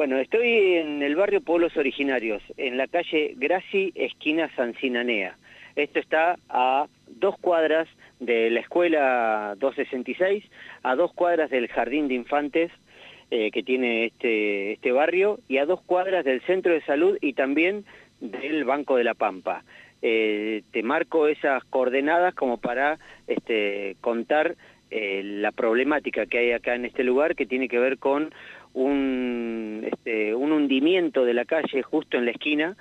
Bueno, estoy en el barrio Pueblos Originarios, en la calle Graci, esquina San Sinanea. Esto está a dos cuadras de la escuela 266, a dos cuadras del jardín de infantes eh, que tiene este, este barrio y a dos cuadras del centro de salud y también del Banco de la Pampa. Eh, te marco esas coordenadas como para este, contar eh, la problemática que hay acá en este lugar que tiene que ver con un, este, un hundimiento de la calle justo en la esquina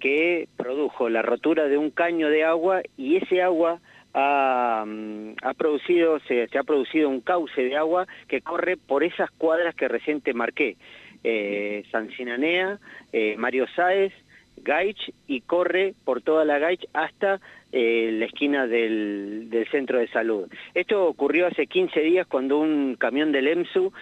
que produjo la rotura de un caño de agua y ese agua ha, mm, ha producido, se, ha producido un cauce de agua que corre por esas cuadras que recién te marqué, eh, San Sinanea, eh, Mario Sáez, Gaich y corre por toda la Gaich hasta eh, la esquina del, centro de salud. Esto ocurrió hace 15 días cuando un camión del EMSU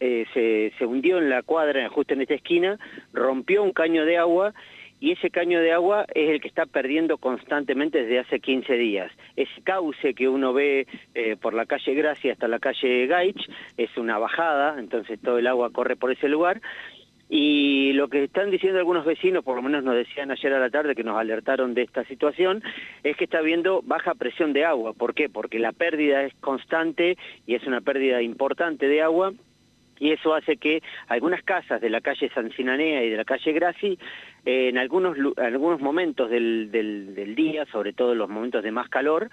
eh, se, se hundió en la cuadra, justo en esta esquina, rompió un caño de agua y ese caño de agua es el que está perdiendo constantemente desde hace 15 días. Ese cauce que uno ve eh, por la calle Gracia hasta la calle Gaich es una bajada, entonces todo el agua corre por ese lugar. Y lo que están diciendo algunos vecinos, por lo menos nos decían ayer a la tarde que nos alertaron de esta situación, es que está habiendo baja presión de agua. ¿Por qué? Porque la pérdida es constante y es una pérdida importante de agua y eso hace que algunas casas de la calle San Sinanea y de la calle Graci, eh, en algunos, algunos momentos del, día, sobre todo en los momentos de más calor,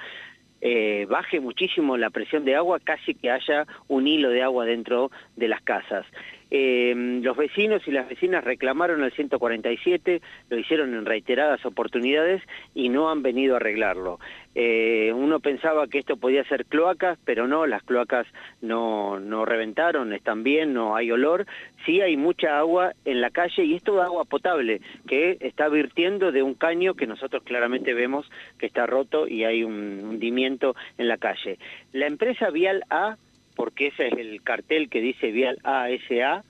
eh, baje muchísimo la presión de agua, casi que haya un hilo de agua dentro de las casas. Eh, los vecinos y las vecinas reclamaron el 147, lo hicieron en reiteradas oportunidades y no han venido a arreglarlo. Eh, uno pensaba que esto podía ser cloacas, pero no, las cloacas no, no reventaron, están bien, no hay olor. Sí hay mucha agua en la calle y es toda agua potable que está virtiendo de un caño que nosotros claramente vemos que está roto y hay un hundimiento en la calle. La empresa Vial A porque ese es el cartel que dice Vial ASA,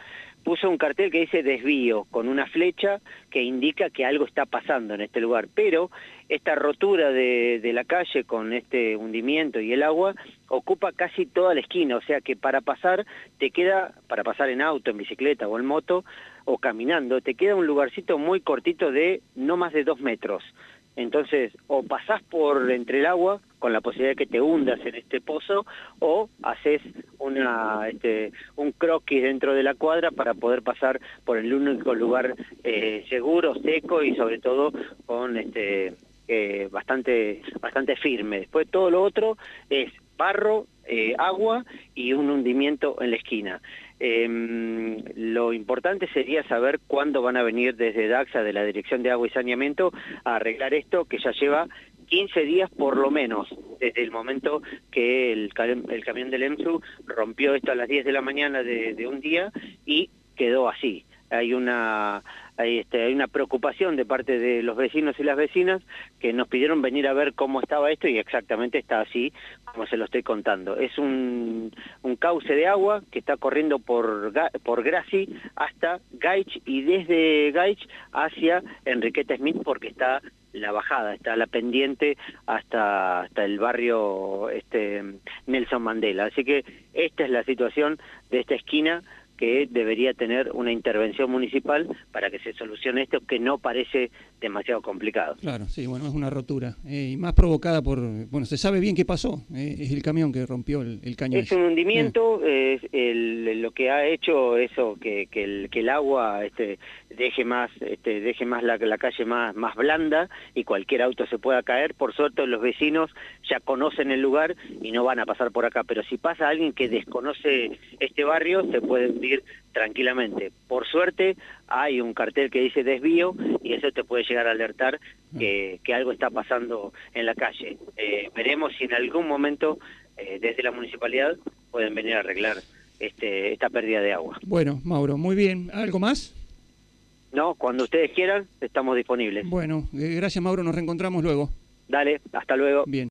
puso un cartel que dice desvío con una flecha que indica que algo está pasando en este lugar, pero esta rotura de, de, la calle con este hundimiento y el agua ocupa casi toda la esquina, o sea que para pasar te queda, para pasar en auto, en bicicleta o en moto o caminando, te queda un lugarcito muy cortito de no más de dos metros. Entonces, o pasás por entre el agua con la posibilidad de que te hundas en este pozo, o haces una, este, un croquis dentro de la cuadra para poder pasar por el único lugar eh, seguro, seco y sobre todo con este eh, bastante, bastante firme. Después todo lo otro es barro, eh, agua y un hundimiento en la esquina. Eh, lo importante sería saber cuándo van a venir desde DAXA, de la Dirección de Agua y Saneamiento, a arreglar esto que ya lleva 15 días por lo menos, desde el momento que el, camión del EMSU rompió esto a las 10 de la mañana de un día y quedó así. Hay una hay, este, hay una preocupación de parte de los vecinos y las vecinas que nos pidieron venir a ver cómo estaba esto y exactamente está así como se lo estoy contando. Es un, un cauce de agua que está corriendo por, por Graci hasta Gaich y desde Gaich hacia Enriqueta Smith porque está la bajada, está la pendiente hasta, hasta el barrio este, Nelson Mandela. Así que esta es la situación de esta esquina que debería tener una intervención municipal para que se solucione esto que no parece demasiado complicado. Claro, sí, bueno, es una rotura. Eh, y más provocada por, bueno, se sabe bien qué pasó, eh, es el camión que rompió el, el cañón. Es un hundimiento, eh. el, lo que ha hecho eso, que, que, el, que el agua este, deje más, este, deje más la, la calle más, más blanda y cualquier auto se pueda caer. Por suerte los vecinos ya conocen el lugar y no van a pasar por acá, pero si pasa alguien que desconoce este barrio, se puede tranquilamente. Por suerte hay un cartel que dice desvío y eso te puede llegar a alertar que, que algo está pasando en la calle. Eh, veremos si en algún momento eh, desde la municipalidad pueden venir a arreglar este, esta pérdida de agua. Bueno, Mauro, muy bien. ¿Algo más? No, cuando ustedes quieran, estamos disponibles. Bueno, eh, gracias Mauro, nos reencontramos luego. Dale, hasta luego. Bien.